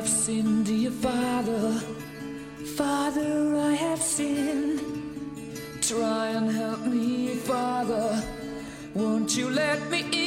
have sinned, dear Father. Father, I have sinned. Try and help me, Father. Won't you let me in?